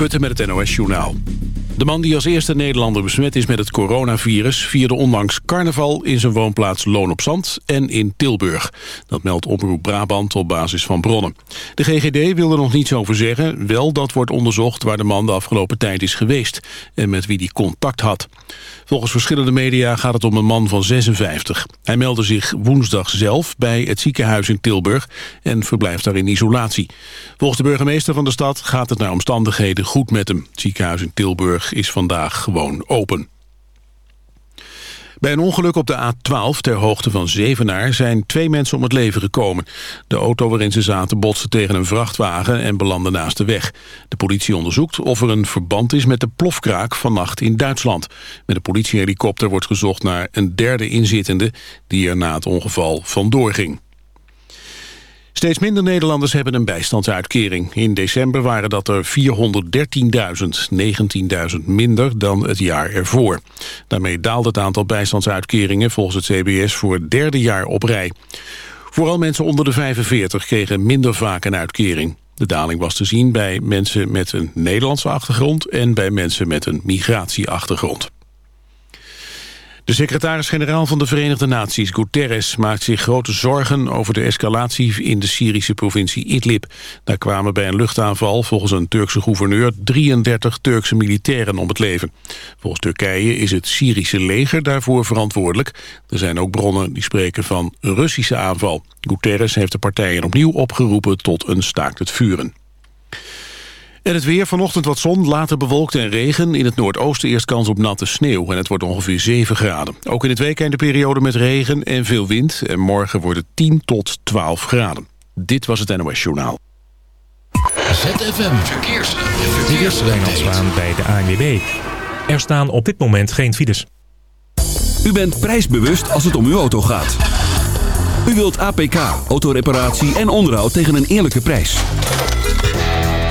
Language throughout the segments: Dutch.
Putten met het NOS Journaal. De man die als eerste Nederlander besmet is met het coronavirus... vierde onlangs carnaval in zijn woonplaats Loon op Zand en in Tilburg. Dat meldt Omroep Brabant op basis van bronnen. De GGD wil er nog niets over zeggen. Wel dat wordt onderzocht waar de man de afgelopen tijd is geweest... en met wie die contact had. Volgens verschillende media gaat het om een man van 56. Hij meldde zich woensdag zelf bij het ziekenhuis in Tilburg... en verblijft daar in isolatie. Volgens de burgemeester van de stad gaat het naar omstandigheden goed met hem. Het ziekenhuis in Tilburg is vandaag gewoon open. Bij een ongeluk op de A12 ter hoogte van Zevenaar zijn twee mensen om het leven gekomen. De auto waarin ze zaten botste tegen een vrachtwagen en belandde naast de weg. De politie onderzoekt of er een verband is met de plofkraak vannacht in Duitsland. Met een politiehelikopter wordt gezocht naar een derde inzittende die er na het ongeval vandoor ging. Steeds minder Nederlanders hebben een bijstandsuitkering. In december waren dat er 413.000, 19.000 minder dan het jaar ervoor. Daarmee daalde het aantal bijstandsuitkeringen volgens het CBS voor het derde jaar op rij. Vooral mensen onder de 45 kregen minder vaak een uitkering. De daling was te zien bij mensen met een Nederlandse achtergrond en bij mensen met een migratieachtergrond. De secretaris-generaal van de Verenigde Naties, Guterres, maakt zich grote zorgen over de escalatie in de Syrische provincie Idlib. Daar kwamen bij een luchtaanval volgens een Turkse gouverneur 33 Turkse militairen om het leven. Volgens Turkije is het Syrische leger daarvoor verantwoordelijk. Er zijn ook bronnen die spreken van een Russische aanval. Guterres heeft de partijen opnieuw opgeroepen tot een staakt het vuren. En het weer, vanochtend wat zon, later bewolkt en regen. In het noordoosten eerst kans op natte sneeuw en het wordt ongeveer 7 graden. Ook in het weekend de periode met regen en veel wind. En morgen wordt het 10 tot 12 graden. Dit was het NOS Journaal. ZFM Verkeers. Verkeers bij de ANWB. Er staan op dit moment geen files. U bent prijsbewust als het om uw auto gaat. U wilt APK, autoreparatie en onderhoud tegen een eerlijke prijs.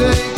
Dan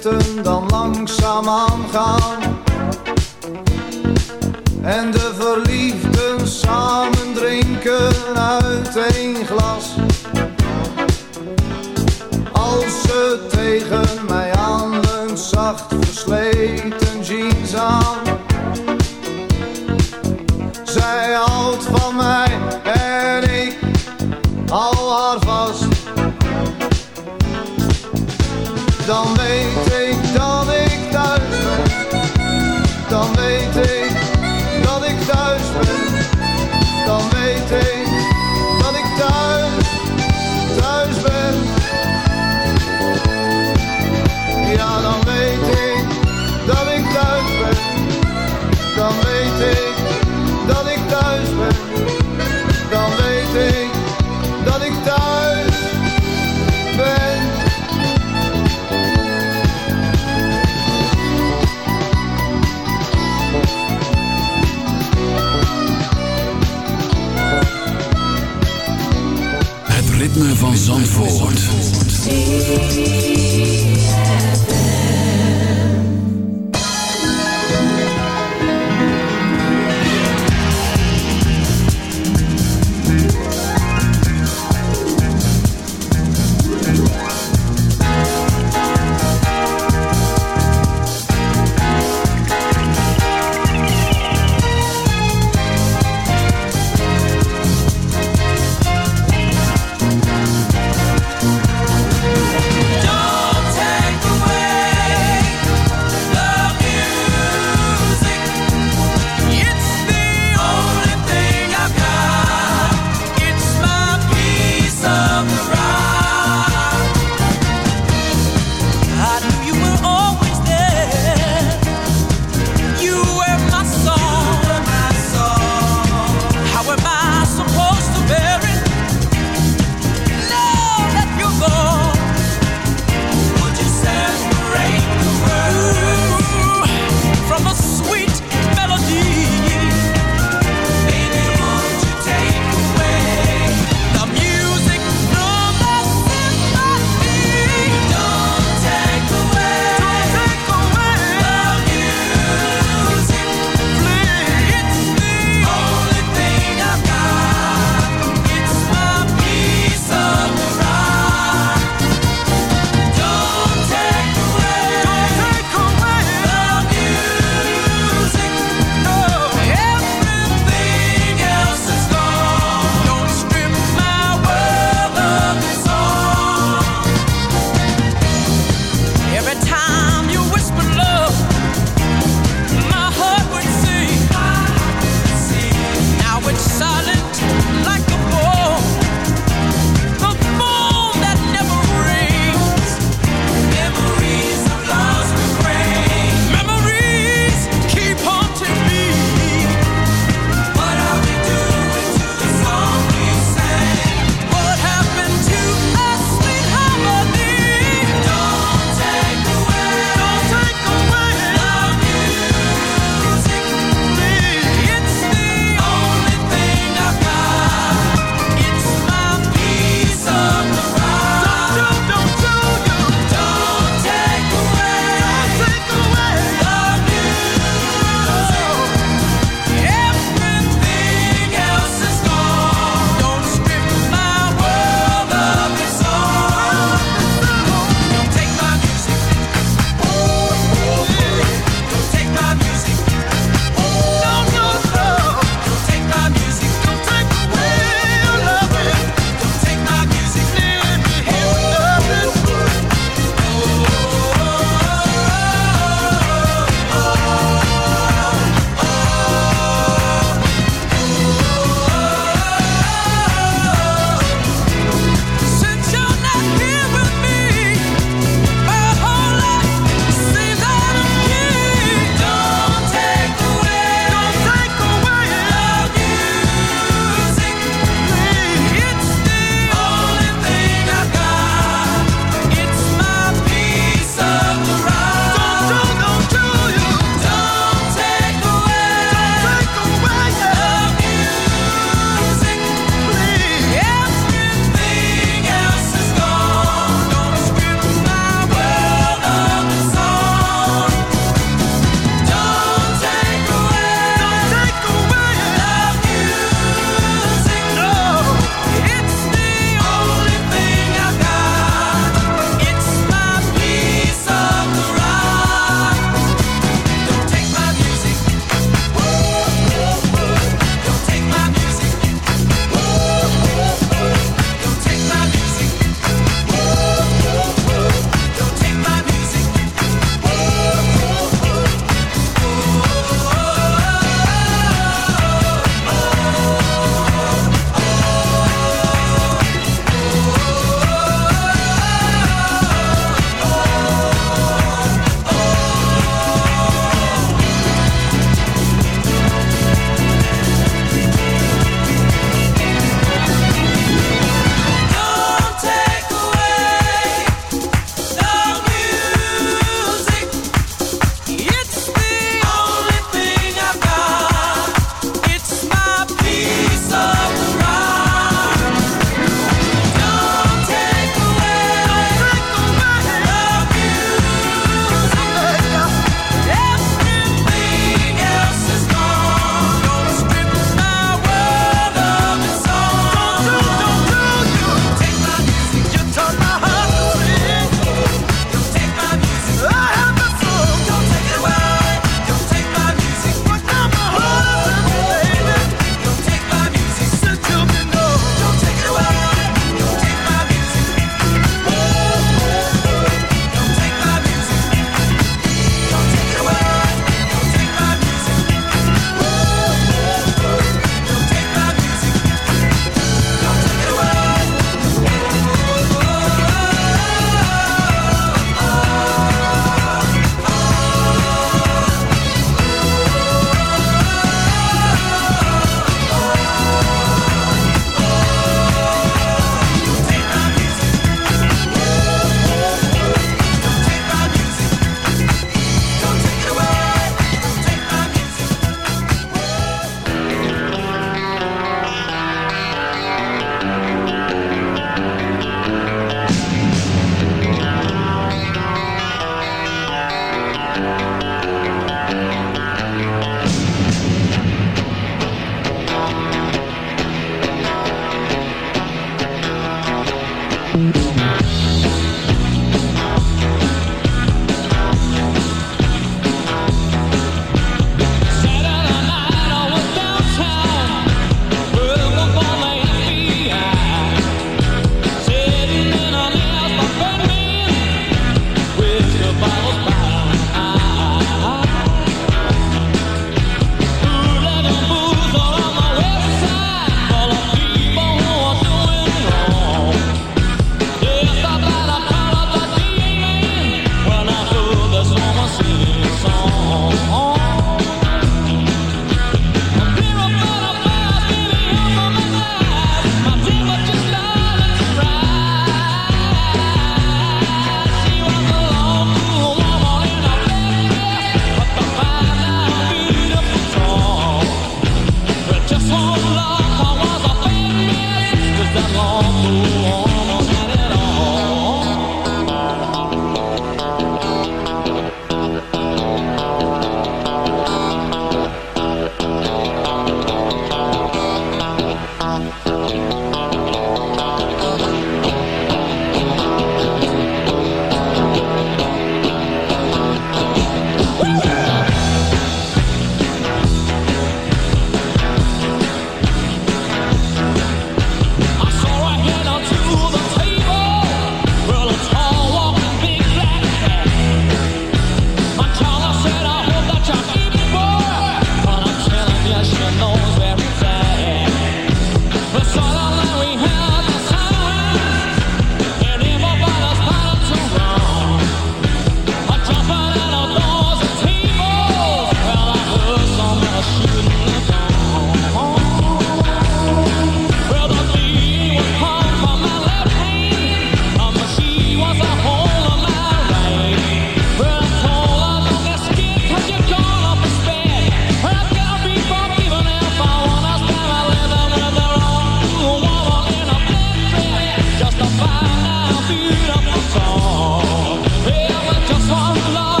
upon the.